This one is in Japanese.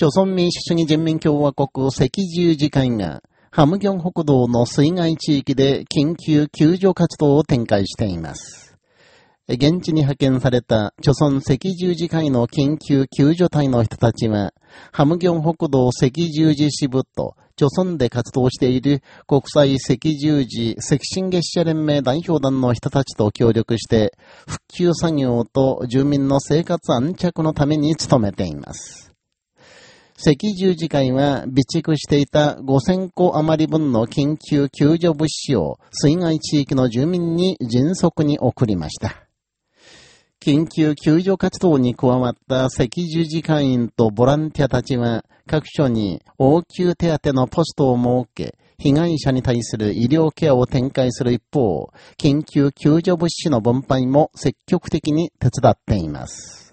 朝鮮民主主義人民共和国赤十字会が、ハムギョン北道の水害地域で緊急救助活動を展開しています。現地に派遣された、朝鮮赤十字会の緊急救助隊の人たちは、ハムギョン北道赤十字支部と、朝鮮で活動している国際赤十字赤新月謝連盟代表団の人たちと協力して、復旧作業と住民の生活安着のために努めています。赤十字会は備蓄していた5000個余り分の緊急救助物資を水害地域の住民に迅速に送りました。緊急救助活動に加わった赤十字会員とボランティアたちは各所に応急手当のポストを設け、被害者に対する医療ケアを展開する一方、緊急救助物資の分配も積極的に手伝っています。